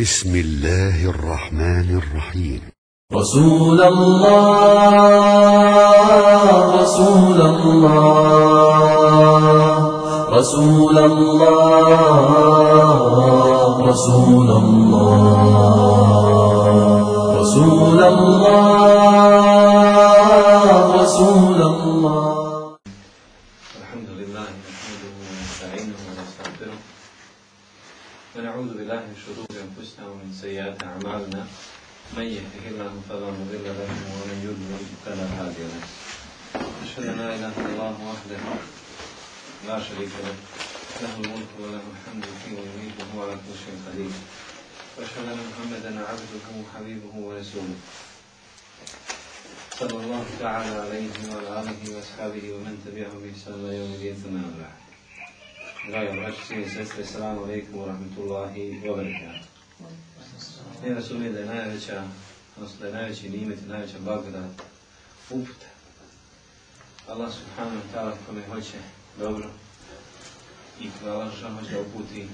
بسم الله الرحمن الرحيم. رسول الله رسول الله رسول الله رسول الله رسول الله رسول فلا مضل له ومن يضلل فلا هادي له. أشهد أن لا إله إلا الله وحده لا شريك له. له الملك وله الحمد فيه ويميت وهو على كل شيء قدير. وأشهد أن محمدا عبده وحبيبه ورسوله. صلى الله تعالى عليه وعلى آله وأصحابه ومن تبعهم بإحسان إلى يوم الدين ثم أما بعد. Draga braći, cijeni sestre, salamu alaikum wa rahmatullahi wa barakatuh. Ne razumije da je najveća, odnosno da je najveći nimet i najveća blagodat uputa. Allah subhanahu wa ta'ala kome hoće dobro i kome Allah hoće da uputi,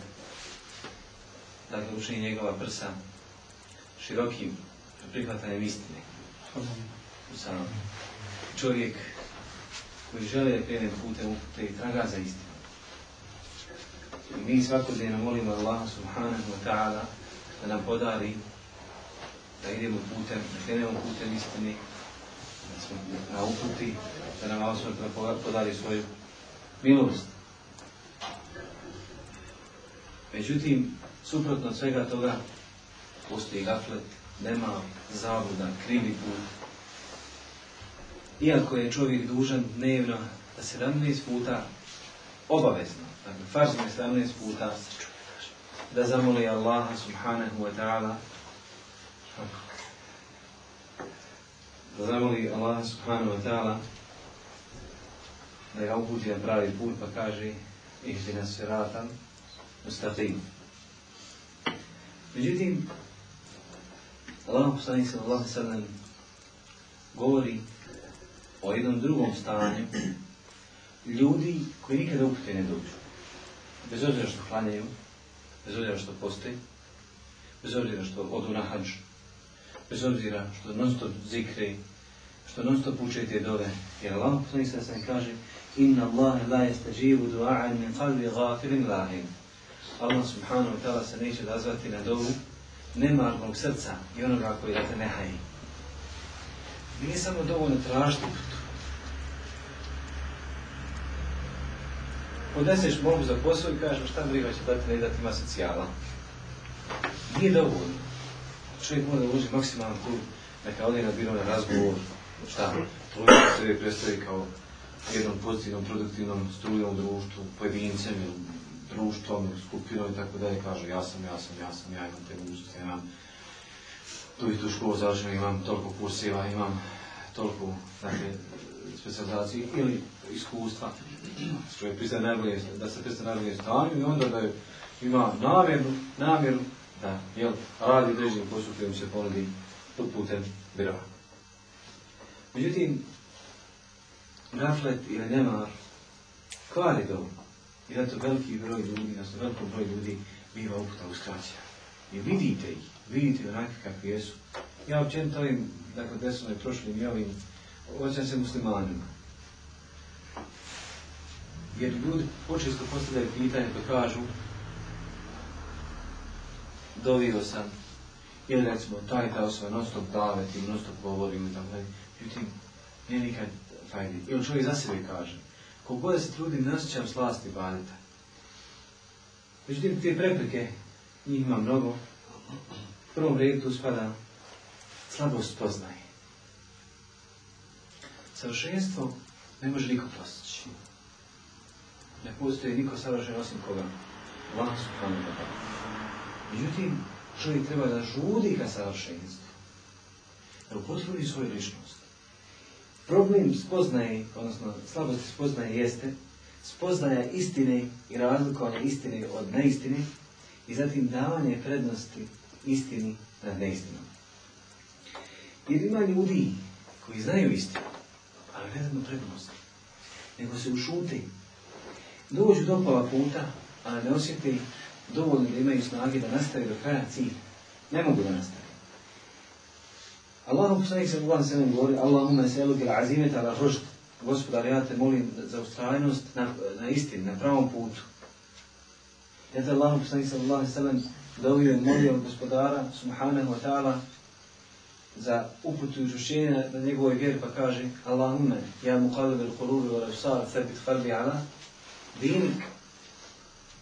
dakle učini njegova prsa širokim prihvatanjem istine sam čovjek koji žele da krene putem upute i traga za istinu. I mi svakodnevno molimo Allah subhanahu wa ta'ala da nam podari da idemo putem, da krenemo putem istine, da smo na uputi, da nam Allah podari svoju milost. Međutim, suprotno od svega toga, postoji gaflet, nema zabluda, krivi put, iako je čovjek dužan dnevno da 17 puta obavezno, dakle farzno je 17 puta da zamoli Allaha subhanahu wa ta'ala da zamoli Allaha subhanahu wa ta'ala da ga uputi na pravi put pa kaže ihdina siratan mustaqim. Međutim, Allah poslanik sallallahu sallam govori o jednom drugom stanju ljudi koji nikada upute ne dođu. Bez obzira što klanjaju, bez obzira što postoji, bez obzira što odu na hađ, bez obzira što non stop zikri, što non stop uče te dove. Jer Allah poslanik sa sam kaže Inna Allah la yastajibu du'a'an min qalbi ghafirin lahim. Allah subhanahu wa ta'ala se neće dazvati na dovu nemarnog srca i onoga koji da te ne haji. Nije samo dovoljno tražiti. Podneseš molbu za posao i kažeš šta briga će dati ne dati ima socijala. Nije dovoljno. Čovjek mora da uloži maksimalan trud, neka ode na biro na razgovor, šta, trudno se predstavi kao jednom pozitivnom, produktivnom strujom društvu, pojedincem ili društvom, skupinom i tako dalje, kaže ja sam, ja sam, ja sam, ja imam te mogućnosti, ja imam tu i tu školu završenu, imam toliko kurseva, imam toliko, dakle, specializaciju ili iskustva, čovjek pristaje najbolje, da se pristaje najbolje stanju i onda da je, ima namjeru, namjeru da jel, radi određenim poslu kojim se ponudi pod putem birova. Međutim, gaflet ili nemar kvari dobro. I zato veliki broj ljudi, odnosno veliko broj ljudi biva uputa uskraćena. I vidite ih, vidite onakvi kakvi jesu. Ja općenito ovim, dakle, desno i prošlim i ovim, oćem se muslimanima. Jer ljudi počesto postavljaju pitanje pa kažu dovio sam ili recimo taj ta osoba non stop davet ili non stop govori ili tako dalje. Međutim, nije nikad fajdi. Ili čovjek za sebe kaže, koliko da se trudim, ne osjećam slasti badeta. Međutim, te prepreke, njih ima mnogo. U prvom redu tu spada slabost poznaje. Savršenstvo ne može niko postići. Ne postoji niko savršen osim koga. Allah subhanahu wa ta'ala. Međutim, čovjek treba da žudi ka savršenstvu. Da upotvrdi svoju ličnost. Problem spoznaje, odnosno slabosti spoznaje jeste spoznaja istine i razlikovanje istine od neistine i zatim davanje prednosti istini nad neistinom. Jer ima ljudi koji znaju istinu, ali ne znaju prednosti, nego se ušute. Dođu do pola puta, ali ne osjete dovoljno da imaju snage da nastave do kraja cilj. Ne mogu da nastave. Allahu poslanik se Allah se govori Allahumma seluke azimeta ala rušt. Gospodar, ja te molim za ustrajnost na, na istini, na pravom putu. Ja te Allahu poslanik se Allah se dovio i molio gospodara subhanahu wa ta'ala za uputu i učušćenje na njegovoj vjeri pa kaže Allahumme, ja mu kalib il kulubi wa rafsar, thabit kalbi ala dinik.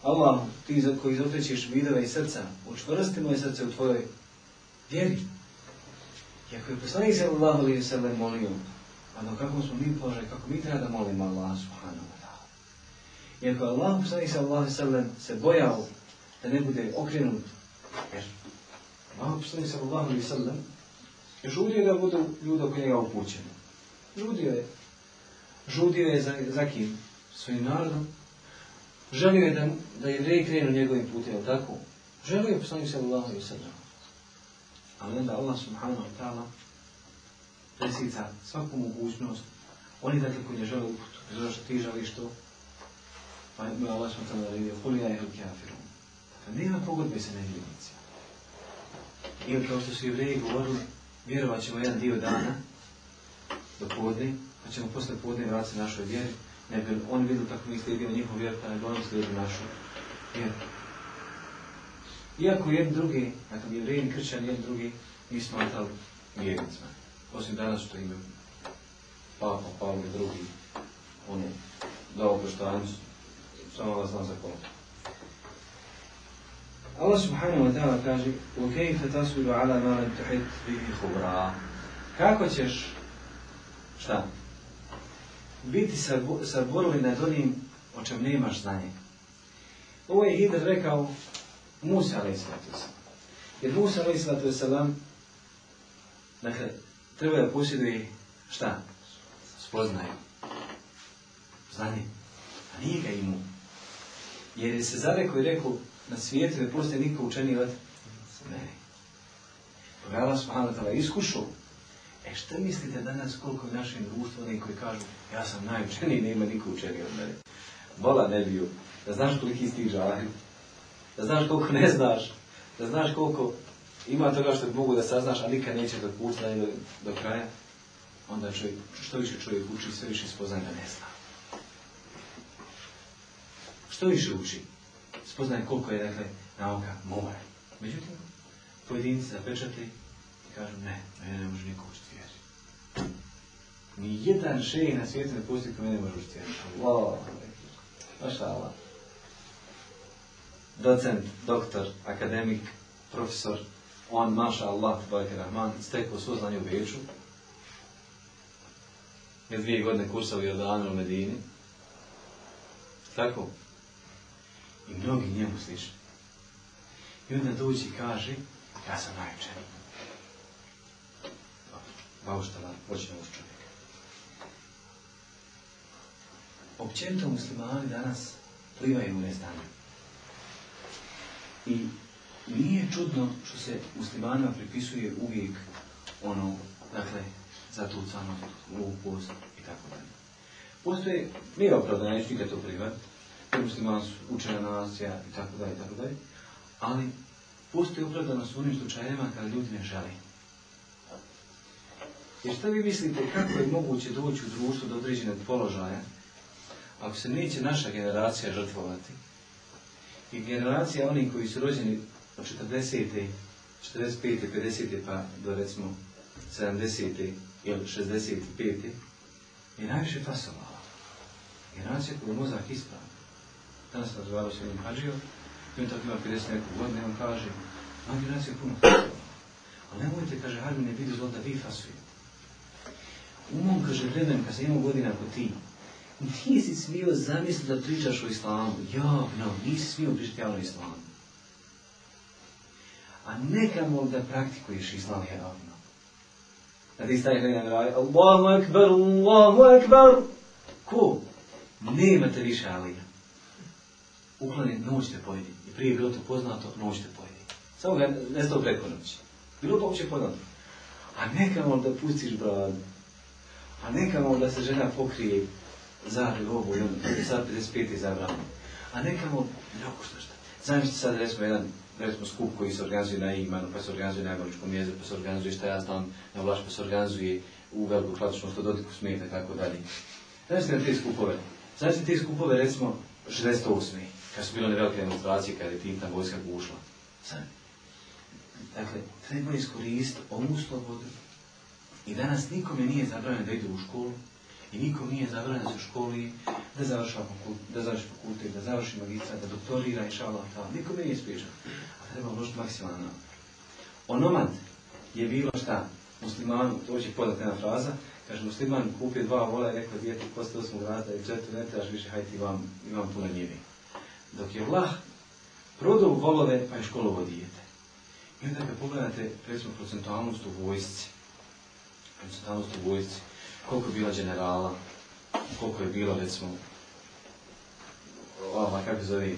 Allah, ti koji izokrećeš vidove i srca, učvrsti moje srce u tvojoj vjeri. I ako je poslanik se Allah ali se molio, a do kako smo mi položaj, kako mi treba da molimo Allah subhanahu wa ta'ala. I ako Allah poslanik se Allah sallam se bojao da ne bude okrenut, jer Allah poslanik se Allah ali sallam žudio je da budu ljudi oko njega upućeni. Žudio je. Žudio je za, za kim? Svojim narodom. Želio je da, da jevreji krenu njegovim putem, tako? Želio je poslanik se Allah i sallam. Ali onda Allah subhanahu wa ta'ala presica svaku mogućnost. Oni dakle koji ne žele bez obzira što ti želiš to, pa je Allah subhanahu wa ta'ala naredio, Hulija je kafirum. Dakle, nema pogodbe sa nevjernicima. Ili kao što su jevreji govorili, vjerovat ćemo jedan dio dana do podne, pa ćemo posle podne vratiti našoj vjeri, ne bi oni vidjeli kako mi slijedimo njihov vjer, pa ne bi oni slijedili našu vjeru. Iako jedan drugi, dakle bi jevrijini kršćani, jedan drugi, mi smatrali vjernicima. Osim danas što imaju Papa, Pavle drugi, ono, dao poštovanju, samo vas znam za koliko. Allah subhanahu wa ta'ala kaže وَكَيْفَ تَصْبِرُ عَلَى مَا لَمْ تُحِتْ بِهِ خُبْرًا Kako ćeš, šta? biti saborovi nad onim o čem nemaš znanje. Ovo je Hidr rekao Musa a.s. Jer Musa a.s. Dakle, treba da posjeduje šta? Spoznaju. Znanje. A nije ga imao. Jer je se zarekao i rekao na svijetu ne postoji niko učeniji od mene. Pa Allah subhanahu wa iskušao. E šta mislite danas koliko je našem društvu oni koji kažu ja sam najučeniji, nema niko učeniji od mene. Bola ne bio. Da znaš koliki si ti žahil. Da znaš koliko ne znaš. Da znaš koliko ima toga što mogu da saznaš, a nikad neće do puta do, do kraja. Onda čovjek, što više čovjek uči, sve više spoznaje da ne zna. Što više uči, spoznaje koliko je, dakle, nauka mora. Međutim, pojedinci zapečati i kažu, ne, mene ne može niko učiti. Ni jedan šej na svijetu ne postoji ko mene može maša Allah. Docent, doktor, akademik, profesor, on, maša Allah, Rahman, stekao svo znanje u Beču. Je dvije godine kursao u Jordanu u Medini. Tako? I mnogi njemu slični. I onda dođi i kaže, ja sam najučeniji. Bauštala, počne uz čovjeka. Općenito muslimani danas plivaju u neznanju. I nije čudno što se muslimanima pripisuje uvijek ono, dakle, zatucano, glupost i tako dalje. Postoje, nije opravdano, neću nikad to privati, jer muslimani su učena nacija i tako dalje, i tako dalje, ali postoji opravdanost u onim slučajevima kada ljudi ne žele. Jer šta vi mislite kako je moguće doći u društvo do određenog položaja ako se neće naša generacija žrtvovati i generacija onih koji su rođeni od 40. 45. 50. pa do recimo 70. ili 65. je najviše fasovala. Generacija koja je mozak ispravan. Danas sam razgovarao s jednim hađijom, i on tako ima 50 neku godinu, i on kaže, ma generacija je puno fasovala. Ali nemojte, kaže, ne vidi zlo da vi fasujete. U mom, kaže, vremenu, kad sam imao godina ako ti, nisi smio zamisliti da pričaš o islamu. Javno, nisi smio pričati javno islamu. A nekamo da praktikuješ islam javno. Da ti staviš negdje na radi, Allahu akbar, Allahu akbar. Ko? Nemate više alija. Ukloni, noć te pojedi. I prije je bilo to poznato, noć te pojedi. Samo ga nestao preko noći. Bilo to uopće poznato. A nekamo da pustiš bradu. A nekamo da se žena pokrije zadnju robu i onda sad 55. zabrano. A nekamo, mnogo što šta. Zamislite sad, recimo, jedan recimo skup koji se organizuje na Imanu, pa se organizuje na Eboličkom jezeru, pa se organizuje šta ja znam na Vlaš, pa se organizuje u Veliku klasičnu što dotiku smijete, tako dalje. Na te skupove. Znači te skupove recimo 68. kad su bile one velike demonstracije, kad je titna vojska gušla. Sad, Dakle, treba iskoristiti ovu slobodu i danas nikome nije zabranjeno da ide u školu i nikom nije zabranjeno se u školi da završi fakultet, da završi fakultet, da završi magistra, da doktorira i šala, ta. Nikome nije spriječeno. A treba uložiti maksimalno. Onomad je bilo šta? Muslimanu, to će podat jedna fraza, kaže musliman kupio dva vola i rekao dijete posle osmog rata i četiri ne trebaš više, hajti vam, imam puno njivi. Dok je Allah prodao volove pa je školovo dijete. I onda kad pogledate, recimo, procentualnost u vojsci, procentualnost u vojsci, koliko je bila generala, koliko je bilo, recimo, ova, kako se zove,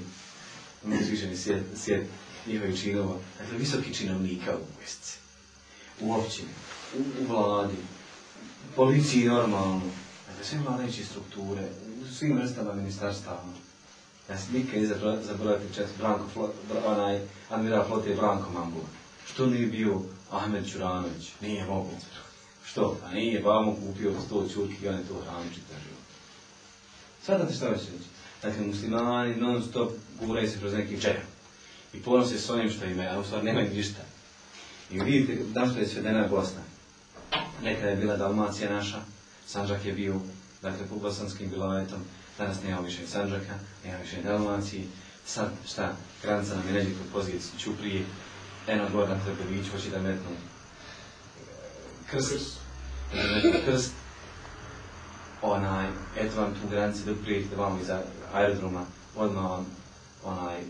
ne više ni sjet, sjet njihovih činova, dakle, visoki činovnika u vojsci, u općini, u, u vladi, policiji normalno, dakle, sve strukture, u svim vrstama ministarstava. Ja sam nikad ne zaboraviti četiri Branko, Flo, onaj, admiral flote Branko Mambula. Što nije bio Ahmed Čuranović? Nije moguće. Što? Pa nije, ba mu kupio sto čurki i on je to hranio čitav život. Svatate šta hoće reći? Dakle, muslimani non stop guraju se kroz neki džep. I ponose s onim što imaju, a u stvari nemaju ništa. I vidite na što je svedena Bosna. Nekada je bila Dalmacija naša, Sanđak je bio, dakle, po bosanskim bilavetom, danas nema više Sanđaka, nema više Dalmacije, sad šta, granica nam je neđe kod pozicije Ćuprije, eno gore na hoće da metnu krst, krst, onaj, eto vam tu granici dok prijete vamo iza aerodroma, odmah vam, onaj,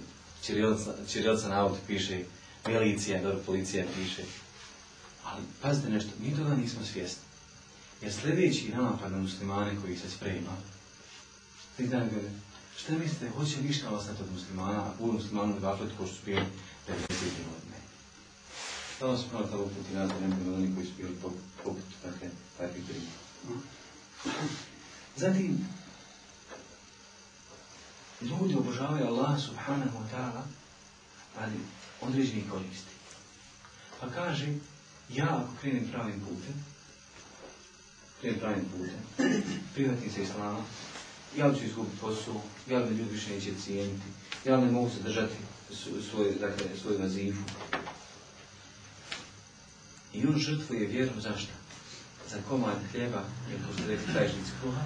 Čirilica, na auto piše, milicija, dobro, policija piše. Ali, pazite nešto, mi toga nismo svjesni. Jer sljedeći napad na muslimane koji se sprema, šta mislite, hoće ništa ostati od muslimana, budu muslimanu gaflet ko što su bili 50. godine. Tamo smo malo tamo puti nazad, ne bilo oni koji su bili poput, takve, takvih primjera. Zatim, ljudi obožavaju Allah subhanahu wa ta'ala radi određenih koristi. Pa kaže, ja ako krenem pravim putem, krenem pravim putem, prihvatim se islama, ja ću izgubiti posao, ja li ljudi više neće cijeniti, ja li ne mogu se držati su- svoj, dakle, svoju nazifu. I on žrtvuje vjeru zašto? Za komad hljeba, jer ko ste rekli tajžnic kruha,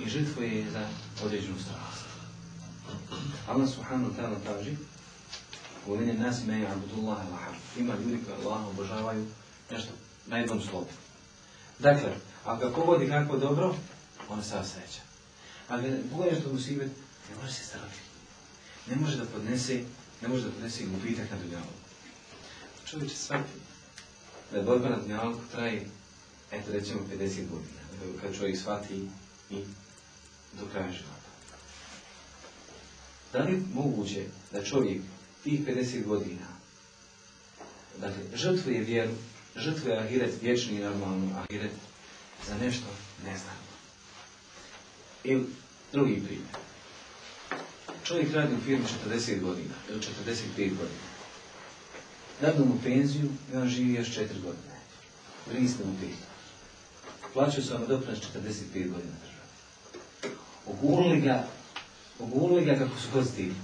i žrtvuje je za određenu strast. Allah subhanahu wa ta'ala traži Volin nas me abdullah al Ima ljudi koji Allah obožavaju nešto na jednom slobu. Dakle, ako ga pogodi kako dobro, on se sreća. Ali ga pogodiš mu musibet, ne može se strati. Ne može da podnese, ne može da podnese gubitak na dunjavu. Čovjek će shvatiti da borba na dunjalu traje, eto recimo 50 godina. Dakle, kad čovjek shvati i do kraja života. Da li moguće da čovjek tih 50 godina dakle, žrtvuje vjeru, žrtvuje ahiret, vječni i normalno ahiret, za nešto ne znam. Ili drugi primjer. Čovjek radi u firmi 40 godina ili 45 godina. Dadnu mu penziju i on živi još 4 godine. Priste mu pet. Plaćaju se vam doprinos 45 godina država. Ogulili ga, ogulili ga kako su pozitivni.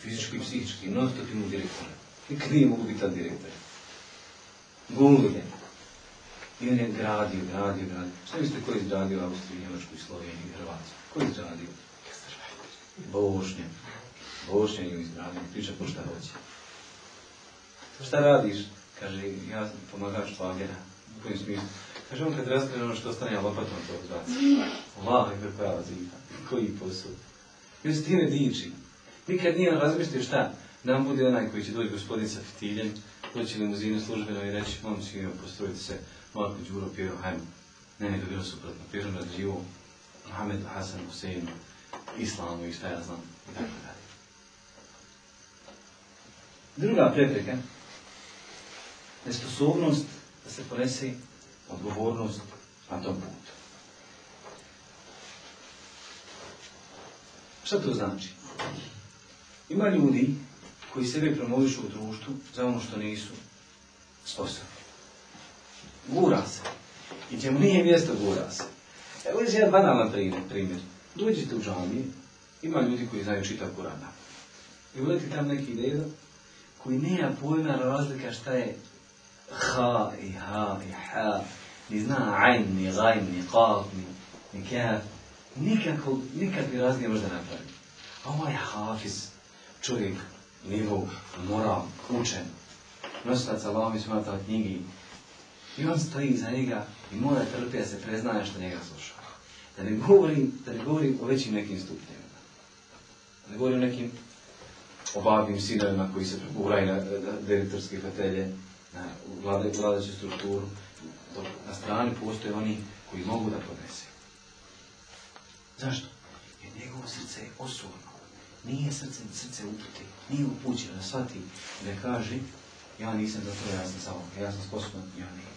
Fizički i psihički, non stop imu direktora. Nikad nije mogu biti tad direktor. Gulili ga. I on je gradio, gradio, gradio. Šta mislite ko je izgradio Austriju, Njemačku i Sloveniju i Hrvatsku? Ko je izgradio? Bošnja. Bošnja je izgradio, priča ko šta hoće. Šta radiš? Kaže, ja sam pomagač šlagera. U kojem smislu? Kaže, on kad raskrene ono što ostane, ja lopatom to odbaci. Allah, kako ja vazifa. Koji posao. I on se time diči. Nikad nije on razmislio šta? Da nam bude onaj koji će doći gospodin sa fitiljem, doći limuzinu službeno i reći, momci, imamo, postrojite se, Marko Đuro pjevao, hajmo. Ne, nego bilo suprotno. Pjevao na živo, Mohamedu, Hasanu, Huseinu, Islamu i šta ja znam, i tako dalje. Druga prepreka, nesposobnost da se ponese odgovornost na tom putu. Šta to znači? Ima ljudi koji sebe promovišu u društvu za ono što nisu sposobni. Gura se. I čemu nije mjesto gura se. Evo je jedan banalan primjer. primjer. Dođite u džamije, ima ljudi koji znaju čitav Kur'an. I uleti tam neki deda koji nema pojma razlika šta je ha i ha i ha, ni zna ajn, ni gajn, ni qaf, ni, ni kaf. Nikako, nikakvi razlike može da napravi. A ovaj hafiz, čovjek, nivo, moral, učen, nosilac Allahom i smata knjigi, i on stoji iza njega i mora trpiti da se preznaje što njega sluša. Da ne govorim, da ne govorim o većim nekim stupnjima. Da ne govorim o nekim obavnim sinovima koji se proguraju na, direktorske fotelje, na vladajuću strukturu. Na strani postoje oni koji mogu da podnese. Zašto? Jer njegovo srce je osorno. Nije srce, srce upute. Nije upućeno shvati da kaže ja nisam za to, ja sam samo, ja sam sposoban, ja neću.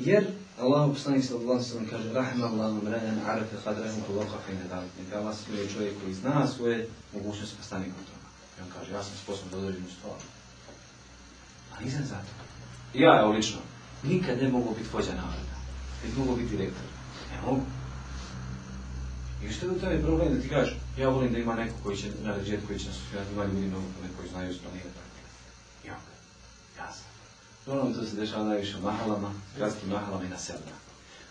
Jer Allah poslanik ve sellem kaže rahmallahu mradan arafa qadrahu wa waqafa fi dalik. Neka Allah smije čovjek koji zna svoje mogućnosti pa stane kod toga. I on kaže ja sam sposoban da određenu stvar. A nisam za to. Ja, evo lično, nikad ne mogu biti vođa naroda. Ne mogu biti direktor. Ne mogu. I što je u problem da ti kažeš, ja volim da ima neko koji će naređeti, koji će nas usmjerati, ima ljudi mnogo koji znaju isplanirati. Ja, ja sam. Uglavnom to se dešava najviše u mahalama, gradskim mahalama i na selima.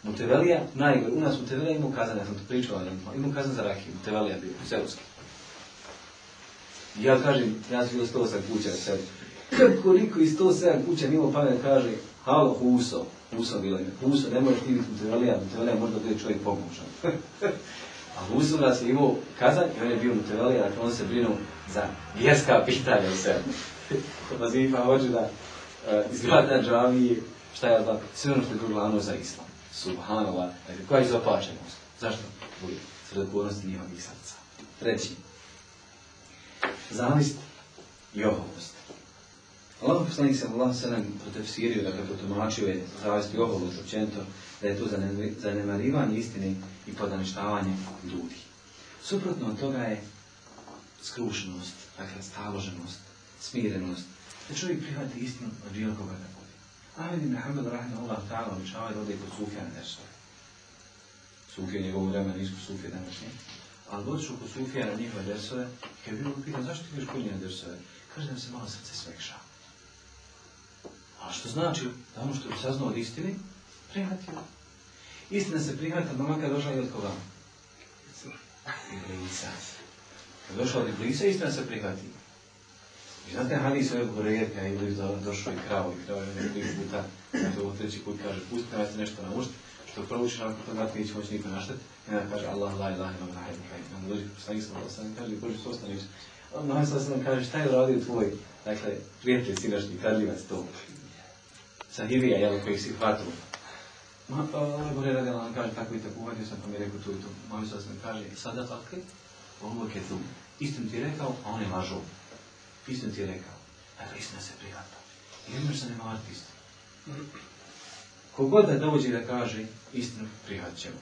Mutevelija, najgore, u nas Mutevelija ima ukazan, ja sam to pričala, ima ukazan za rakiju, Mutevelija bio, u Selovski. I ja kažem, ja sam bilo 108 kuća u selu. Kako niko iz 107 kuća mimo pamet kaže, halo, Huso, Huso bilo ime, Huso, ne možeš ti biti Mutevelija, Mutevelija možda bude čovjek pomoćan. A Huso nas je imao kazan i on je bio Mutevelija, dakle on se brinuo za vjerska pitanja u selu. Vazifa hoće da uh, izgleda džamiji, šta ja znam, sve ono što je glavno za islam. Subhanallah, dakle, koja je izopačenost? Zašto? Zbog sredotvornosti njihovih srca. Treći, zavist i oholost. Allah poslanik se Allah sallam protefsirio, dakle protumačio je zavist i oholost općenito, da je to zanemarivanje istine i podaništavanje ljudi. Suprotno od toga je skrušenost, dakle staloženost, smirenost, da čovjek prihvati istinu od bilo koga da bude. Ahmed ibn Hanbal rahimahullah ta'ala običava da ode kod Sufija na dersove. Sufija njegovu vremena nisu Sufije današnje. Ali dođu kod Sufija na njihove dersove kad je bilo pitan zašto ti ideš kod njih na dersove? Kaže da se malo srce svekša. A što znači da ono što je saznao od istine, prihvatio. Istina se prihvata, ma makar došla i od koga? Iblisa. Kad došla od Iblisa, istina se prihvati. I znate hadis ove Hurerka je došao i kravo i kravo je nekoliko puta, dakle ovo treći put kaže, pusti me nešto naučiti, što proučiš nakon toga ti neće moći niko našteti. I onda kaže Allah, la ilaha illa Allah, i onda dođe poslanik sam i kaže, Bože, što ostaniš? Onda Mohamed sam kaže, šta je tvoj, dakle, prijatelj sinašnji, kradljivac to. Sahibija, jel, koji si hvatio. Ma, ovaj Bore radi Allah kaže, tako i tako, uvatio sam pa mi rekao tu i tu. Mohamed sam kaže, sada tako, ovo je tu. Istim ti rekao, a on je lažao. Istinu ti je rekao. Dakle, istina se prihvata. I ne možeš se nemariti istinu. Kogod da dođe da kaže istinu, prihvat ćemo.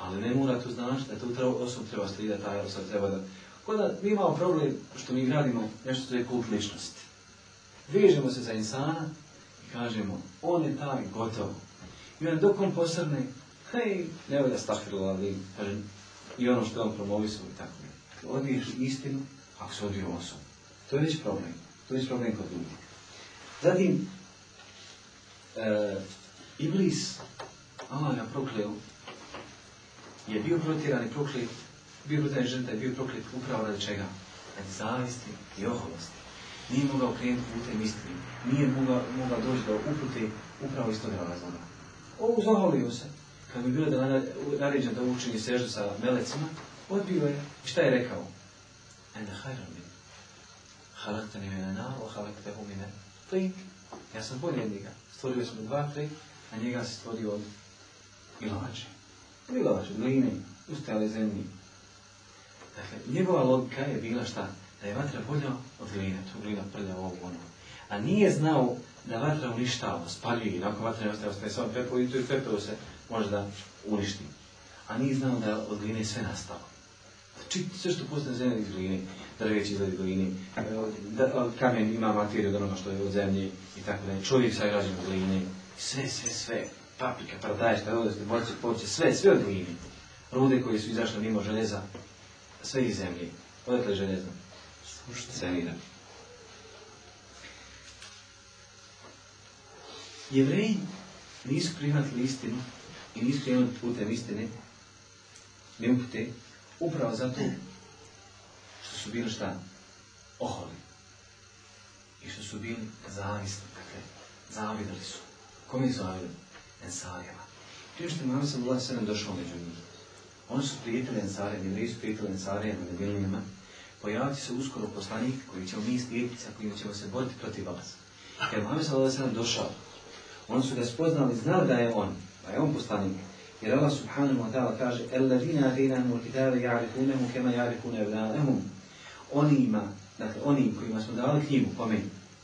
Ali ne mora to znači da tu treba, osob treba stoji da taj osob treba da... Kod da mi imamo problem što mi gradimo nešto što je kult ličnosti. Vežemo se za insana i kažemo, on je taj gotovo. I onda dok on posrne, hej, ne volja stahfirila, ali kažem, i ono što on promovisao i tako. Dakle, odbiješ istinu, ako se odbije osobu. To je već problem. To je već problem kod ljudi. Zatim, e, Iblis, Allah ga prokleo, je bio protjeran i proklet, bio protjeran žrta i bio proklet upravo radi čega? Radi zavisti i oholosti. Nije mogao krenuti putem istine. Nije mogao, mogao doći do upute upravo iz toga razloga. Ovo zaholio se. Kad bi bilo da naređen da učini sežu sa melecima, odbio je. Šta je rekao? Enda hajran min. Halaktani mene na, o halaktahu mine. Plin. Ja sam bolji od njega. Stvorio sam dva, tri, a njega se stvorio od ilače, od gline, ustale zemlji. Dakle, njegova logika je bila šta? Da je vatra bolja od gline, tu glina prlja ovo ono. A nije znao da vatra uništava, spaljuje, nakon vatra ne ostaje, ostaje samo pepeo i tu i pepeo se može da uništi. A nije znao da od gline sve nastalo. Čiti sve što postane zemlje iz gline, drveći izgled iz gline, da, kamen ima materiju od onoga što je od zemlje i tako dalje. Čovjek sagrađen od gline, sve, sve, sve, paprika, paradajš, karodosti, boce, povrće, sve, sve od gline. Rude koje su izašle mimo željeza, sve iz zemlje. Odakle željezno? Senira. Jevreji nisu prihvatili istinu i nisu krenuli putem istine, ne upute, upravo zato su bili šta? Oholi. I što su bili zavisni, dakle, zavidali su. Kome su zavidali? Ensarijama. Prije što je Mama sam Allah sallam došao među njih. Oni su prijetili Ensarijama, jevreji su Medilinima. Pojaviti se uskoro poslanik koji ćemo mi slijediti, sa kojim ćemo se boriti protiv vas. Kad je Muhammed sallallahu alejhi došao, oni su ga spoznali, znali da je on, da je on poslanik. Jer Allah subhanahu wa ta'ala kaže Alladina atinahum al-kitaba ya'rifunahu kama ya'rifuna. Onima, dakle oni kojima smo dali knjigu, kome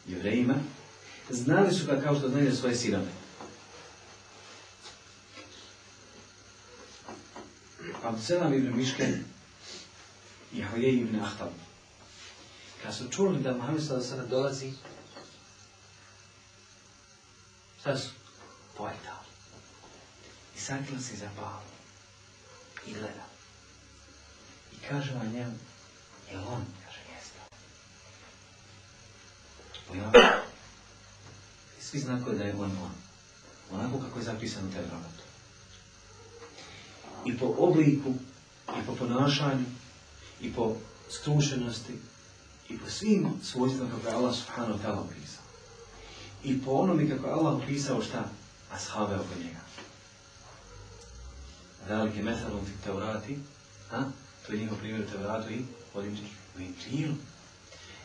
jevrejima, znali su ga kao što znaju svoje sinove. Abdeselam ibn Mišken i Hojej ibn Ahtab. Kad su čuli da Muhammed sada sada dolazi, šta su? Pojetali. I sakrila se za palu. I gleda. I kaže vam njemu, je on? Kaže, jeste. Pojavio. I svi znako da je on on. Onako kako je zapisano u Tevratu. I po obliku, i po ponašanju, i po skrušenosti, i po svim svojstvima kako je Allah subhanahu ta'ala opisao. I po onome kako je Allah opisao šta? Ashave oko njega. Velike metalom fi Tevrati, a? to je njihov primjer u Tevratu i Inčilu.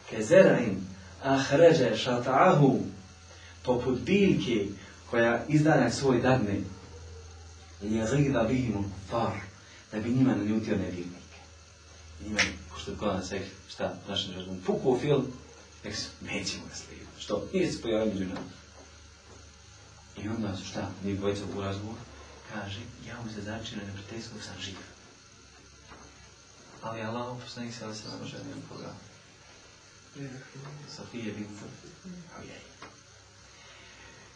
Ke zeraim ahređe šata'ahu, poput biljke koja izdanak svoj dadne, je gida bihimu far, da bi njima naljutio nevjernike. Njima, ko što je nas rekli, šta, našem razumom, puku fil, nek se, nećemo ga slijediti. Što? Nije se pojavio među nama. I onda su šta, njih dvojica u razgovoru, kaže, ja mu se začinu sam živ. Ali Allah, poslanik se, ali se nama želim koga. Sofije bint Havijaj.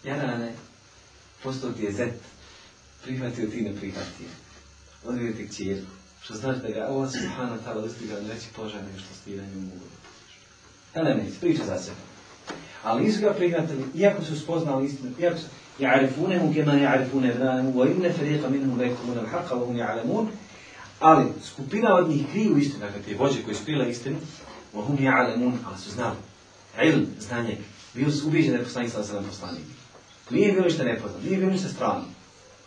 Jarane, postao ti je zet, prihvatio ti ne prihvatio. Odvio ti kćer, što znaš da ga Allah subhanahu wa ta'ala ustiga reći požarnim što ste jedan njom ugodu. Elene, priča za sebe. Ali nisu ga prihvatili, iako su spoznali istinu, iako su ja'rifunehum kema ja'rifune ebranehum, wa inne feriqa minhum lekumun al-haqqa, wa hum ja'lamun, ali skupina od njih kriju istinu, dakle te vođe koji spila istinu, وهم يعلمون, ali su znali. Ilm, znanje, bio su ubiđeni da je poslanik sada sada poslanik. Nije bilo ništa nepoznat, nije bilo ništa strano,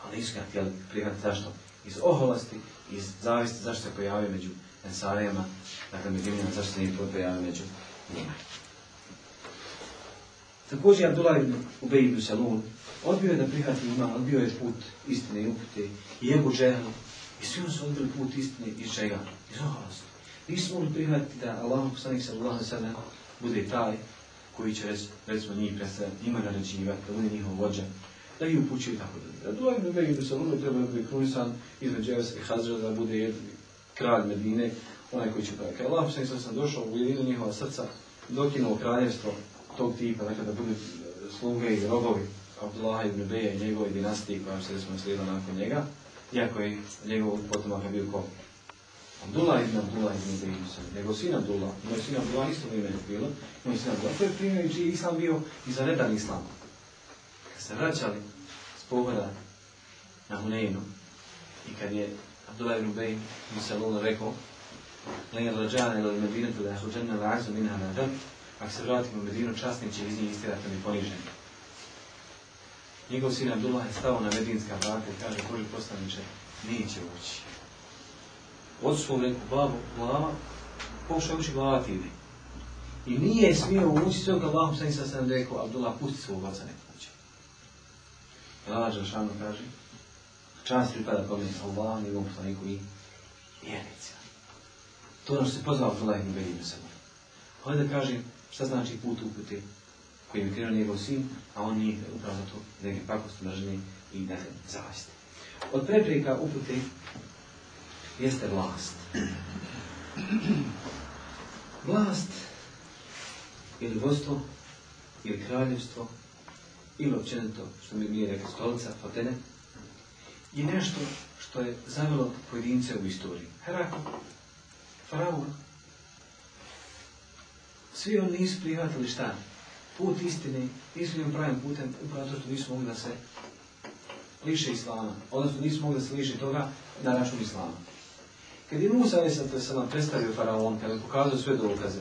ali nisu ga htjeli prihvatiti zašto? Iz oholosti, iz zavisti, zašto se pojavio među Ensarijama, dakle među njima, zašto se nije pojavio među njima. Također Abdullah ibn Ubej ibn Salun odbio je da prihvati ima, odbio je put istine i upute i Ebu Džehlu i svi oni su odbili put istine iz čega? Iz oholosti. Nisu mogli prihvatiti da Allah poslanik sallallahu sallam bude taj koji će recimo njih predstavljati, njima naređivati, da bude njihov vođa, da ih upućuje i tako da. Abdullah ibn Ubej ibn Salun treba da bude krunisan između Evesa i Hazra da bude kralj Medine, onaj koji će praviti. Kad Allah poslanik sallallahu sallam došao u jedinu njihova srca, dokinuo kraljevstvo tog tipa, dakle da budu sluge i robovi Abdullah ibn Beja i njegove dinastije koja se smo slijedili nakon njega, iako je njegov potomak bio ko? Abdullah ibn Abdullah ibn Beja, njegov sin Abdullah, moj sin Abdullah isto ime je bilo, moj sin Abdullah, to je primjer čiji islam bio izvanredan islam. Kad se vraćali s pohoda na Huneinu i kad je Abdullah ibn Beja mu se rekao, Lejn rađana ili medinetu da je huđena la'azu minha na dan, ako se vratimo u Medinu, časnim će iz njih istirati mi poniženi. Njegov sin Abdullah je stao na medinska vrata i kaže, Boži poslaniče, neće ući. Odsuo neku babu, glava, pokušao ući glava ti ide. I nije smio ući sve dok Allahom sam isa sam rekao, Abdullah, pusti svog oca nek ući. Allah Žešanu kaže, čast pripada kome Allah, njegovom poslaniku i vjernicima. To ono što se pozvao Abdullah ibn Belim sebe. Hajde da kažem, šta znači put upute koji je krenuo njegov sin, a on nije upravo to neke pakosti mržnje i da zaviste. Od prepreka upute jeste vlast. Vlast ili vodstvo ili kraljevstvo ili općenito, što mi nije rekli, stolica, fotene, je nešto što je zavelo pojedince u istoriji. Herakl, Faraon, svi oni nisu prihvatili šta? Put istine, nisu njim pravim putem, upravo to što nisu mogli da se liše islama, odnosno nisu mogli da se liše toga na račun islama. Kad je Musa se nam predstavio faraon, kada je pokazao sve dokaze,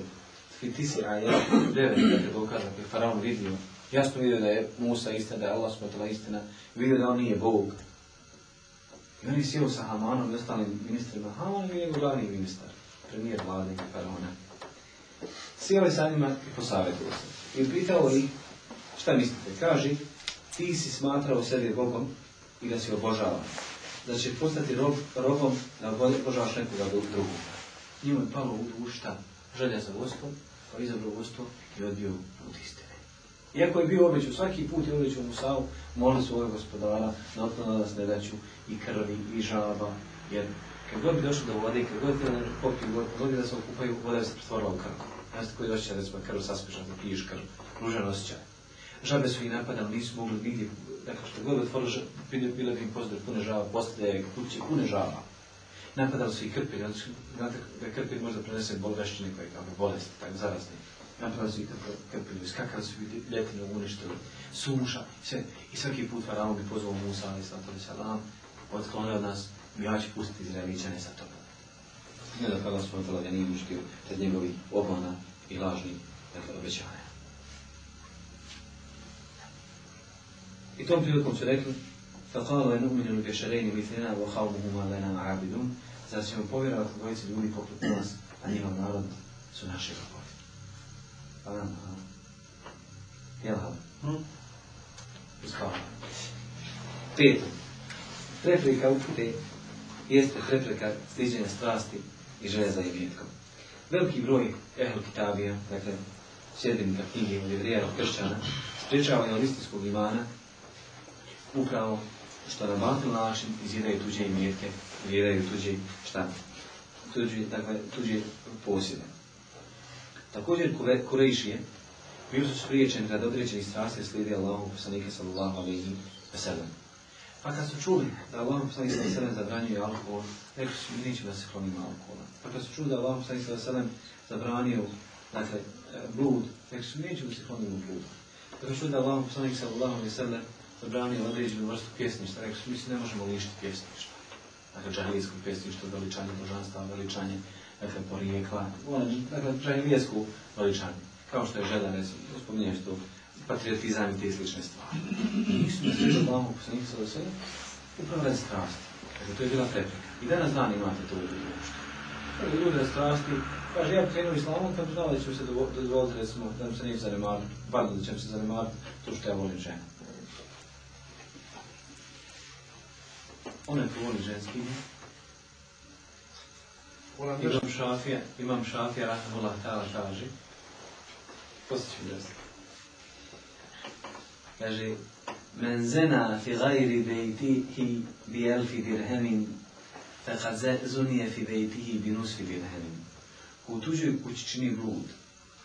Fitisi Aja, devet dokaza koje je faraon vidio, jasno vidio da je Musa istina, da je Allah smotila istina, vidio da on nije Bog. I on je sjeo sa Hamanom i ostalim ministrima. Haman je njegov glavni ministar, premijer vlade faraona. Sjeli sa njima i posavjetuju se. I pitao ih, šta mislite? Kaži, ti si smatrao sebe Bogom i da si obožava. Da će postati rob, robom da obožavaš nekoga drugog. Njemu je palo u dušu šta? Želja za vodstvom, pa izabrao vodstvo i odbio put istine. Iako je bio obećao, svaki put je obećao Musavu, molili su gospodara da otklona nas nedaću i krvi i žaba, jer kad god bi došlo do vode, kad god je popiju vodu, god da se okupaju, voda bi se pretvorila u krv. Znaš koji osjećaj, recimo, krv saspišan, da piješ krv, ružan osjećaj. Žabe su ih napadali, nisu mogli nigdje, dakle što god otvorilo, bilo, bi im pozdrav pune žava, postaje kuće pune žava. Napadali su i krpilj, znate da krpilj možda prenese bolešćine koje kao bolesti, tako zarazne. Napadali su i krpilj, skakali su i ljetinu uništili, suša, sve. I svaki put faraon bi pozvao Musa, ali sallatu salam, otklonio od nas, ja ću pustiti Izraeličane sa tobom. Ne da kada smo otala da nije muštio pred njegovi obmana i lažni dakle, obećanja. I tom prilikom su rekli, فقالوا نؤمن بشرين مثلنا وقومهما لنا عابدون Zar ćemo povjerovati dvojici ljudi poput nas, a njihov narod su naši robovi. Pa nam, a... Jel, hm? Uspava. Peto. Prepreka upute jeste prepreka stiđenja strasti i želje za imetkom. Veliki broj ehl kitabija, dakle, sjedbenika knjige od jevrijera kršćana, spriječavanje od istinskog imana upravo što na batil način izjedaju tuđe imetke, izjedaju tuđe šta? Tuđe, dakle, tuđe posjede. Također Kurejšije bili su spriječeni radi određenih strasti slijedi Allahu poslanike sallallahu alaihi wa sallam. Pa kad su čuli da Allah sallallahu alaihi zabranjuje alkohol, rekli su nećemo da se klonimo alkohola. Pa kad su čuli da sallallahu alaihi zabranio dakle, blud, rekli su nećemo da se klonimo blud. Pa kad su čuli da sallallahu alaihi sallam zabranio određenu vrstu pjesništva, rekli su, mi se ne možemo lišiti pjesništva. Dakle, džahilijsko pjesništvo, veličanje božanstva, veličanje dakle, porijekla, dakle, džahilijsku veličanje. Kao što je želja, recimo, spominješ to, patriotizam i te slične stvari. Nisu mi sviđa Allahu poslanika sa sve, upravo strasti. Dakle, to je bila prepreka. I danas dan imate to u društvu. Dakle, ljudi radi strasti, kaže, ja krenuo islamom, kad znao da mi se dozvoliti, recimo, da mi se neće zanemariti, bar da će se zanemariti, to što ja volim ženu. Ona je voli ženski. Imam šafija, imam šafija, rahmullah ta'ala kaže, poslije ću desiti. Kaže, men zena fi gajri bejtihi bi elfi dirhemin, fekad zunije fi bejtihi bi nusfi dirhemin. Ko u tuđoj kući čini blud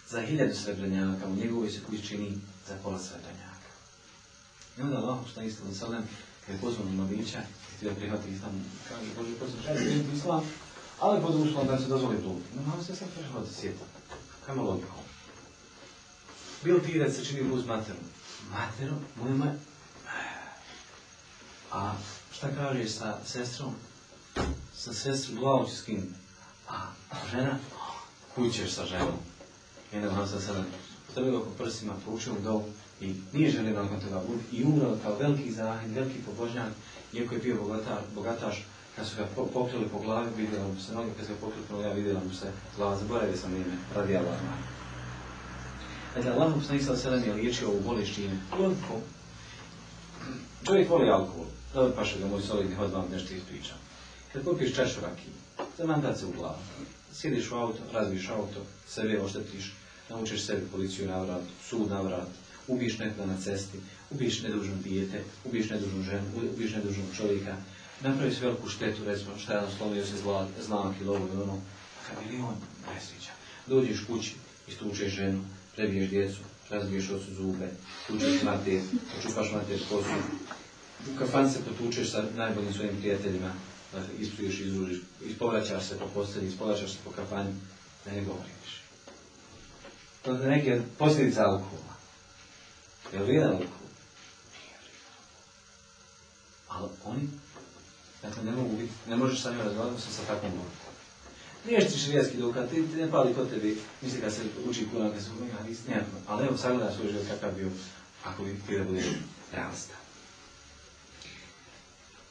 za hiljadu srebrenjaka, u njegovoj se kući čini za pola srebrenjaka. I onda Allah, što je isto sallam, kad je pozvano mladića, htio prihvati islam, kaže Boži poslanik, šajde primiti islam, ali pod uslovom da se dozvoli blud. No, malo se sad prešlo da sjeti. Kama logikom. Bil ti da se čini blud s materom? Materom? Moje ma... A šta kažeš sa sestrom? Sa sestrom glavu će skinuti. A žena? Kućeš sa ženom. I onda vam sad sada strvilo po prsima, poučio u dovu i nije želio nakon toga blud i umrao kao veliki zahid, veliki pobožnjak, iako je bio bogatar, bogataš, kad su ga pokrili po glavi, vidjela mu se noge, kad su ga pokrili po glavi, vidjela mu se glava, zaboravio sam ime, radi Allah. Dakle, Allah mu poslanik sada sedam je liječio ovu bolest čime? Logikom. Čovjek voli alkohol, dobro paše ga moj solidni hod nešto ispričam. Kad popiješ čašu rakije, zamantat se u glavu. Sjediš u auto, razbiješ auto, sebe oštetiš, naučiš sebi policiju na vrat, sud na vrat, ubiješ nekoga na cesti, ubiješ nedužno dijete, ubiješ nedužnu ženu, ubiješ nedužnog čovjeka, napravi se veliku štetu, recimo šta je ono slomio se zla, znak ili ovo ili ono, kad milion nesreća. Dođeš kući, istučeš ženu, prebiješ djecu, razbiješ ocu zube, tučeš mater, čupaš mater kosu, u kafan se potučeš sa najboljim svojim prijateljima, ispriješ, izružiš, ispovraćaš se po postelji, ispovraćaš se po kafani, da ne govoriš. To je neke posljedice alkohola. Je li. Ali oni, dakle, ne mogu biti, ne možeš sa njima razgovarati sa takvom logikom. Nije što širijetski dokaz, ti, ti ne pali kod tebi, misli kad se uči kuna, kad se uči, ali istina, ali evo sagledaj svoj život kakav bio, ako bi ti da bude realista.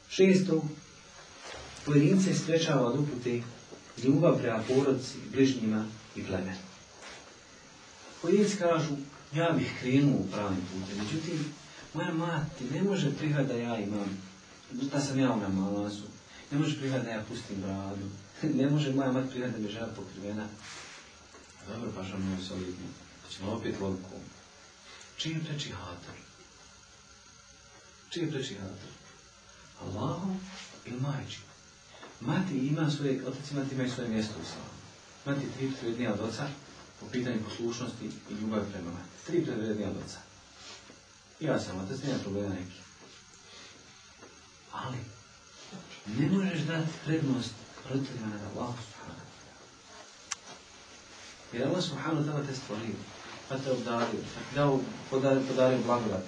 Šesto, pojedince sprečava od upute ljubav prema porodci, bližnjima i plemenu. Pojedinci kažu, ja bih krenuo u pravim putem, međutim, moja mati ne može prihvatiti da ja imam, da sam ja u namazu, ne može prihvatiti da ja pustim bradu, ne može moja mati prihvatiti da mi žena pokrivena. Dobro, pa što mi solidno. Pa ćemo opet logiku. Čiji preči hator? Čiji preči hator? Allahom ili majči? Mati ima svoje, otac i mati imaju svoje mjesto u slavu. Mati je tri predvrednija od oca po pitanju poslušnosti i ljubavi prema mati. Tri predvrednija od oca. Ja sam otac, nema problema neki. Ali, ne možeš dati prednost roditeljima nad Allahu subhanahu. Jer Allah subhanahu ta'ala te stvorio, pa te obdario, pa ti dao, podario, podario blagodat.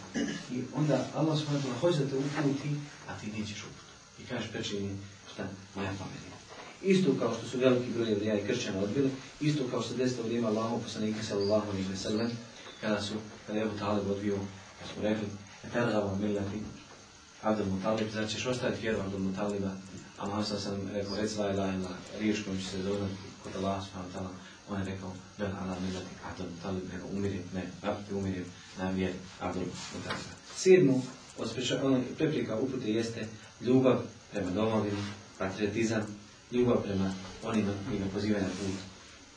I onda Allah subhanahu ta'ala hoće da te uputi, a ti nećeš uputi. I kažeš pečenje, šta, moja pamet. Isto kao što su veliki broj i kršćana odbili, isto kao što se desilo vrijeme Allahu poslanika sallallahu alejhi ve sellem, kada su kada je Abu Talib odbio, kada smo rekli, etargava millati Abdul Mutalib, znači ćeš ostaviti vjeru Abdul Mutaliba, a malo sam rekao, reci la ilaha illa, riječ kojom će se zovnati kod Allah subhanahu ta'ala, on je rekao, bel ala millati Abdul Mutalib, nego umirim, ne, rabiti umirim na vjeri Abdul Mutaliba. Sedmu, od ono, prepreka upute jeste ljubav prema domovini, patriotizam, ljubav prema onima koji ga pozivaju na put.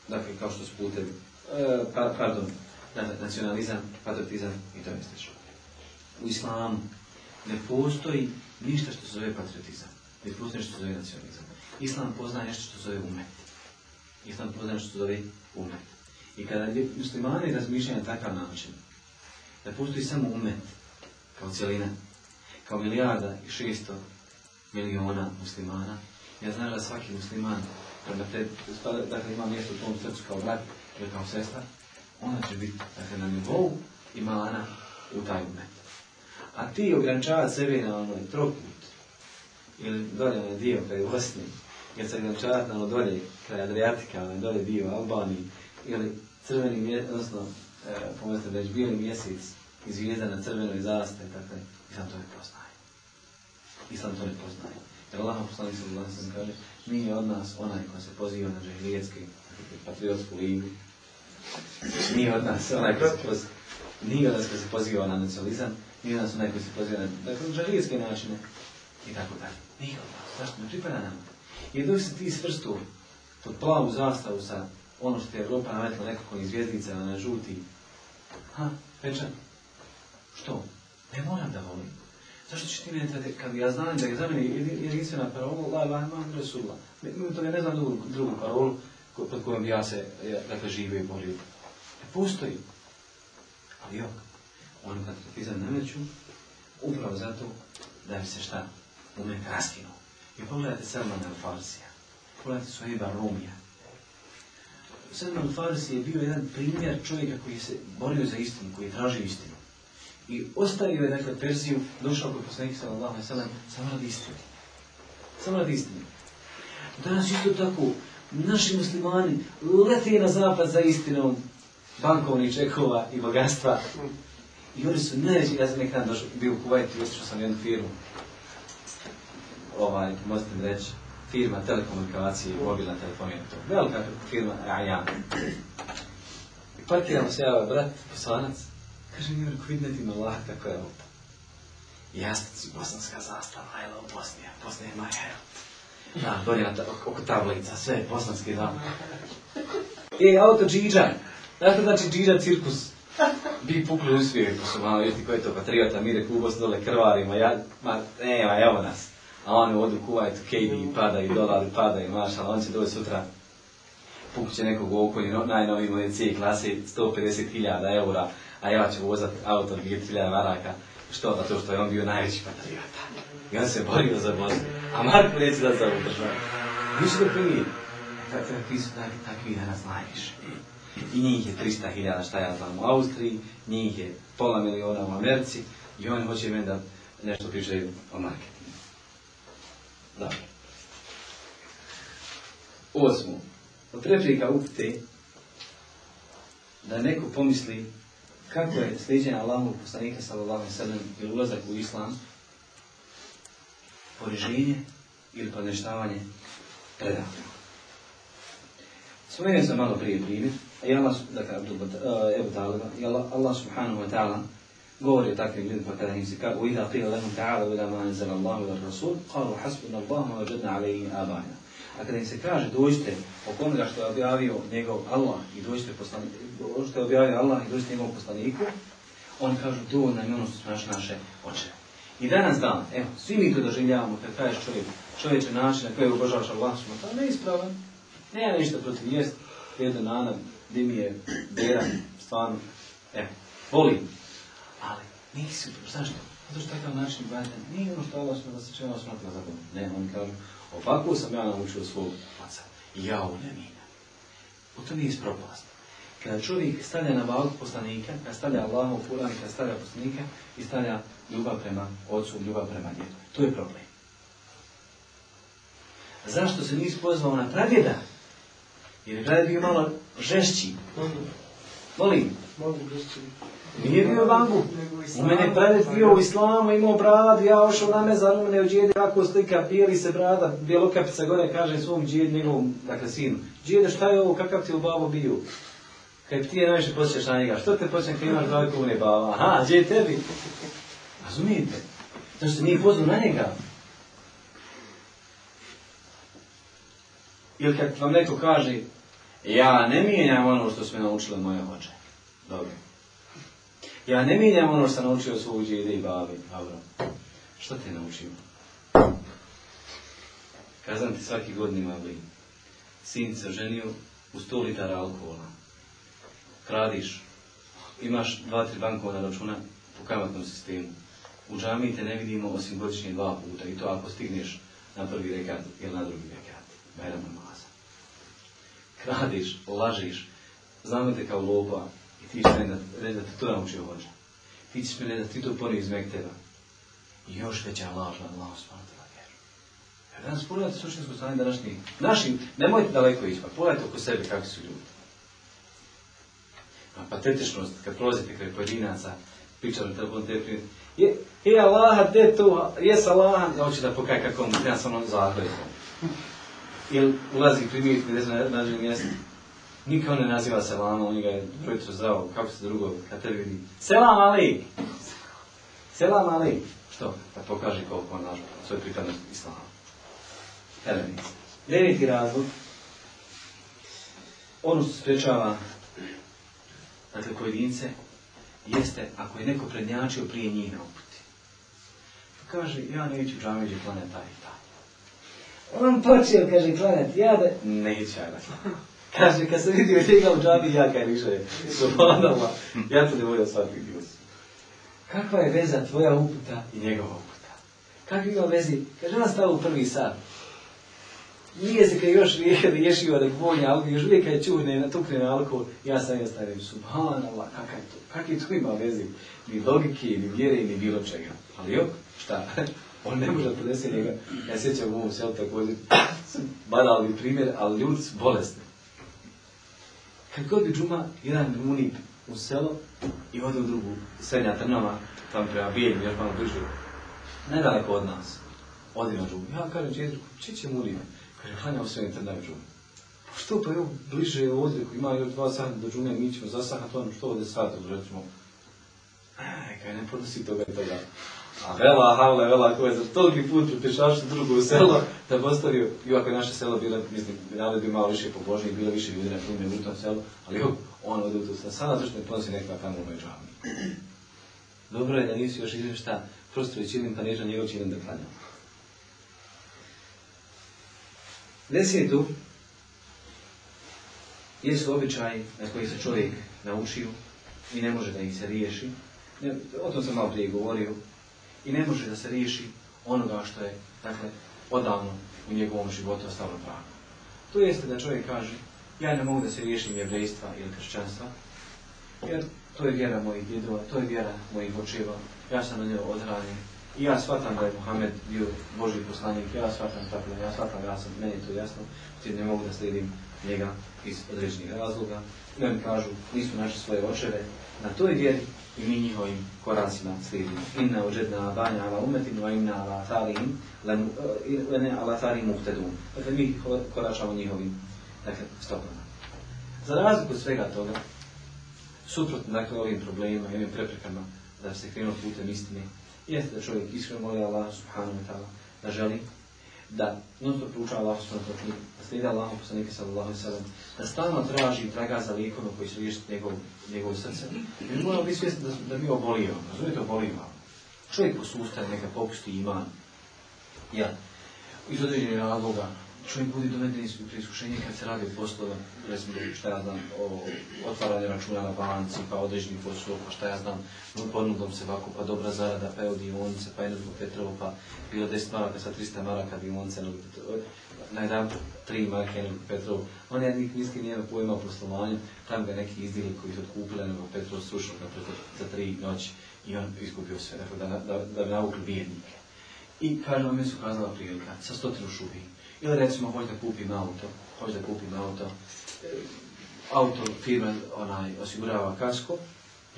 Dakle, kao što su putevi, e, pa, pardon, nacionalizam, patriotizam i to je slično. U islamu ne postoji ništa što se zove patriotizam. Ne postoji nešto što se zove nacionalizam. Islam poznaje nešto što se zove umet. Islam poznaje nešto što se zove umet. I kada muslimani razmišljaju na takav način, da postoji samo umet, kao cijelina, kao milijarda i šesto miliona muslimana, ja znam da svaki musliman, kada te, dakle, ima mjesto u tom srcu kao brat ili kao sestra, ona će biti dakle, na nivou imana u taj umet. A ti ograničavati sebe na onoj trokut, ili dolje onaj dio kraj Bosni, ili se ograničavati na ono dolje kraj Adriatika, onaj dolje dio Albaniji, ili crveni mjesec, odnosno, e, pomeste već bijeli mjesec i zvijezda na crvenoj zastavi, dakle, Islam to ne poznaje. Islam to ne poznaje. Jer Allah poslanik se Allah sam kaže, nije od nas onaj ko se poziva na džahilijetski, patriotsku ligu, nije od nas onaj ko se poziva, nije od nas ko se poziva na nacionalizam, nije od nas onaj ko se poziva na dakle, džahilijetske načine, i tako dalje. Nije od nas, zašto ne pripada nama? Jer dok se ti svrstu pod plavu zastavu sa ono što je Evropa nametila nekako iz zvijezdica na žuti, ha, pečan, što? Ne moram da volim. Zašto ćeš ti mene tada, kad ja znam da je za mene jedinstvena parola, la ilaha imam Resulullah. Toga ne znam drugu, drugu parolu pod kojom ja se, ja, dakle, živio i borio. Ne postoji. Ali jok, oni patriotizam nameću, upravo zato da bi se šta umet raskinuo. I pogledajte Salman al-Farsija, pogledajte Suhejba Rumija. Salman al-Farsi je bio jedan primjer čovjeka koji se borio za istinu, koji je tražio istinu. I ostavio je, dakle, Perziju, došao kod poslanika sallallahu alejhi ve sellem samo radi istine. Samo radi istine. Danas isto tako, naši muslimani lete na zapad za istinom bankovnih čekova i bogatstva. I oni su najveći, ja sam nekad dan došao, bio u Kuvajtu i sam jednu firmu. Ovaj, možete mi reći, firma telekomunikacije mobilna telefonija. To. Velika firma, a ja. I parkiramo se, ja, brat, poslanac, Kaže mi, rekao, vidne ti Allah kako je auto. Jasnici, bosanska zastava, I love Bosnija, Bosnia je my hell. Da, dolje na ta, oko- tablica, sve je bosanski da. E, auto Džiđa. Znate znači Džiđa cirkus? Bi pukli uspjevi, pa su malo, jeti ko je to patriota, mi rekao u Bosni dole krvarimo, ja, ma, nema, evo nas. a oni odu u Kuwait, KB, padaju dolari, padaju, mašala, on će doći sutra, pukut će nekog u okolju, no, najnoviji model C klase, 150.000 eura, a ja ću vozat auto 2.000 maraka, što? Zato što je on bio najveći patriota. I on se borio za Bosnu. A Marko neće da za ovu. Više da primi. Takvi su takvi, takvi danas najviše. I njih je 300.000 šta ja znam u Austriji, njih je pola miliona u Americi i oni hoće meni da nešto pričaju o marketingu. Dobro. Osmo. Od preprika upute da neko pomisli kako je sliđenje Allahu poslanika sallallahu alejhi ve sellem ili ulazak u islam poniženje ili podneštavanje predavanja. Spomenuo sam malo prije primjer, a i Allah, dakle, Ebu Taliba, i Allah, Allah subhanahu wa ta'ala govori o takvim ljudima kada im se kaže وَإِذَا قِيلَ لَهُمْ تَعَالَوْا إِلَى مَا أَنزَلَ اللَّهُ إِلَى الرَّسُولِ قَالُوا حَسْبُنَا اللَّهُ وَوَجَدْنَا عَلَيْهِ آبَائِنَا A kada im se kaže dođite oko onoga što je objavio njegov Allah i dođite poslaniku, što je objavio Allah i dođite njegovom poslaniku, oni kažu dovoljno je ono što naš naše oče. I danas dan, evo, svi mi to doživljavamo kad kažeš čovjek, čovječe način na koji obožavaš Allah, to neispravan, nema ništa protiv jest, jedan nana, dim je, beran, stvarno, evo, volim. Ali nisu, zašto? Zato što takav način ibadeta nije ono što Allah smo da se čeva smatra za. Ne, oni kažu, ovako sam ja naučio svog oca. Ja ovo ne mijenjam. U to nije ispropast. Kada čovjek stavlja na vagu poslanika, kada stavlja Allahov Kur'an, kada stavlja poslanika i stavlja ljubav prema ocu, ljubav prema djetu. To je problem. Zašto se nisi pozvao na pradjeda? Jer je pradjed bio malo žešći. Molim. Nije bio vangu. U mene pradjed bio u islamu, imao bradu, ja ošao na mezar, u mene u džede kako slika, bijeli se brada, bijelokapica gore, kaže svom džed, njegovom, dakle sinu. Džede, šta je ovo, kakav ti u babo bio? Kad ti je najviše posjećaš na njega, što te posjećam kad imaš dva kune baba? Aha, je tebi? Razumijete? To što se nije pozvao na njega. Ili kad vam neko kaže, ja ne mijenjam ono što su me naučile moje hoće. Dobro. Ja ne mijenjam ono što sam naučio svog djede i babi. Dobro. Što te naučio? Kazam ti svaki godin ima blin. Sin se ženio u 100 litara alkohola. Kradiš. Imaš dva, tri bankovna računa po kamatnom sistemu. U džamiji te ne vidimo osim godišnje dva puta i to ako stigneš na prvi rekat ili na drugi rekat. Bajram namaza. Kradiš, lažiš, znamo te kao lopa ti ćeš meni reći da te to naučio hođa. Ti ćeš meni reći da ti to poni iz mekteba. I još veća laž na Allah smanu te vjeru. Jer danas pogledajte suštinsko stanje današnjih. Našim, nemojte daleko ići, pa pogledajte oko sebe kakvi su ljudi. A patetičnost, kad prolazite kraj pojedinaca, priča na telefon te prije, je, je Allaha, to, jes Allaha, da hoće da pokaje kako mu treba sa onom zahvaljivom. Ili ulazi primijeti gdje se nađe mjesto. Niko ne naziva selama, on ga je projutro zdravo, kako se drugo, kad te vidi. Selam Ali! Selam Ali! Što? Da pokaže koliko on naš svoj pripadnost islama. Elenica. Deveti razlog. Ono što sprečava dakle, pojedince, jeste ako je neko prednjačio prije njih na uputi. Pa kaže, ja neću klanja taj i taj. On počeo, kaže, klanjati, ja da... Neću ja da Kaže, kad sam vidio njega u džami, ja kaj više, subhanallah, ja to ne volim svaki dio. Kakva je veza tvoja uputa i njegova uputa? Kakva ima vezi? Kaže, on stao u prvi sat. Nije se kad još riješio da vonja alkohol, još uvijek kad čuhne na tukne na alkohol, ja sam ja stavim, subhanallah, kakav to? Kakvi to ima vezi? Ni logike, ni vjere, ni bilo čega. Ali jo, šta? On ne može podesi njega. Ja sjećam u ovom selu također, banalni primjer, ali ljudi su bolesni. Kad god bi džuma, jedan munip u selo i ode u drugu, srednja Trnava, tam prema Bijeljim, još malo bliže, nedaleko od nas. Ode na džumu. Ja kažem četruku, či će munip? Kaže, klanja u srednji Trnavi džumu. Pa što pa evo bliže ovdje, ko ima još dva sata do džume, mi ćemo zasahati ono što ovdje sata, recimo. Aj, kaj ne podnosi toga i toga. A vela, havla, vela, ko je za toliki put pripešaš drugo selo, da postavio, iako je naše selo bilo, mislim, narod bi malo više pobožniji, bilo više ljudi na primjer u tom selu, ali jo, on ode u to selo, sada zašto ne podnosi nekakva tamo u. Dobro je da nisi još izvim šta, prosto je pa neža njegov činim da klanja. Desetu, jesu običaji na koji se čovjek naučio i ne može da ih se riješi. O tom sam malo prije govorio. I ne može da se riješi onoga što je, dakle, odavno u njegovom životu ostalo pravo. To jeste da čovjek kaže, ja ne mogu da se riješim jevrejstva ili kršćanstva, jer to je vjera mojih djedova, to je vjera mojih očeva, ja sam na njoj odranjen. I ja shvatam da je Muhammed bio Boži poslanik, ja shvatam tako, ja shvatam, ja sam, meni je to jasno, ti ne mogu da slijedim njega iz određenih razloga. I oni kažu, nisu naši svoje očeve na toj vjeri i mi njihovim koracima slijedimo. Inna uđedna banja ala umetinu, a inna ala tarim, lene ala tarim muhtedun. Dakle, mi koračamo njihovim dakle, stopama. Za razliku svega toga, suprotno dakle, ovim problemima i ovim preprekama da se krenuo putem istine, jeste da čovjek iskreno moli Allah subhanahu wa ta'ala, da želi da non stop proučava Allah subhanahu wa da slijede Allahom poslanike sallallahu alaihi sallam, da stalno traži traga za lijekom koji će riješiti njegov, njegov srce. Mi moramo biti svjesni da, da mi obolimo, razumijete obolimo. Čovjek posustaje, neka popusti iman. Ja, iz određenih razloga, čovjek bude doveden u preiskušenje kad se radi o poslova, recimo šta ja znam, o otvaranju računa na banci, pa određenih poslova, pa šta ja znam, ponudom se ovako, pa dobra zarada, pa evo dionice, pa jedno zbog Petrovo, pa bilo 10 maraka, sa 300 maraka dionice, na jedan tri marke jednog Petrovo. On je nik niski nije pojma o poslovanju, tam ga neki izdjeli koji su otkupili jednog Petrovo slušao ga za tri noći i on izgubio sve, dakle da, da, da bi navukli vijednike. I kaže, vam je su kazala prilika, sa stotinu šubi. Ili recimo, hoće da kupim auto, hoće da kupim auto, e, auto firma onaj, osigurava kasko,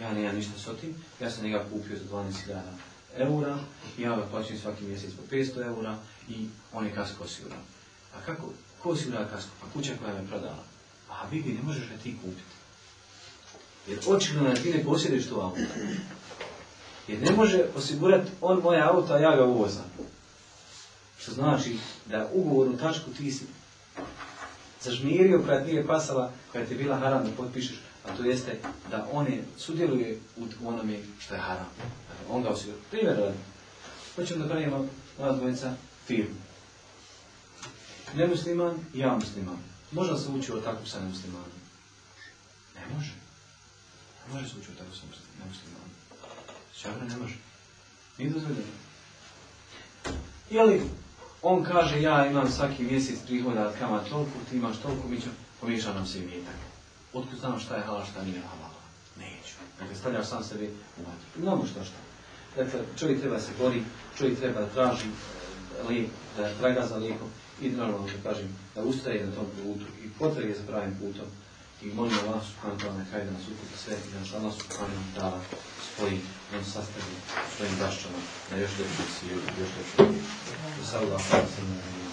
ja nemam ništa s otim, ja sam njega kupio za 12.000 eura, ja ga plaćam svaki mjesec po 500 eura i on je kasko osigurao. A kako, ko osigurava kasko? Pa kuća koja me prodala. A Bibi, ne možeš ga ti kupiti. Jer očigledno da ti ne posjeduješ to auto. Jer ne može osigurati on moje auto, a ja ga uvozam. Što znači da ugovornu tačku ti si zažmirio koja ti je pasala, koja ti je bila haram da potpišeš, a to jeste da one sudjeluje u onome što je haram. Dakle, on ga osiguruje. Primjer radi. Hoćemo da pravimo nas dvojica firmu. Nemusliman i ja musliman. Može se ući o takvu sa nemuslimanom? Ne može. Ne može se ući o takvu sa nemuslimanom. Čabra ne može. Nije dozvoljeno. Ili on kaže ja imam svaki mjesec prihoda od kama toliko, ti imaš toliko, mi pomiješa nam se imetak. Otkud znam šta je halal, šta nije halal? Neću. Dakle, stavljaš sam sebi u vatru. Mnogo što što. Dakle, čovjek treba se bori, čovjek treba da traži lijek, da traga za lijekom i normalno da kažem, da ustraje na tom putu i potrage za pravim putom i molim Allah subhanahu ta'ala na kraju da nas ukupi sve i da nas Allah subhanahu ta'ala spoji, da nas sastavi svojim dašćama na još lepši svijet i još. Da se Allah subhanahu wa ta'ala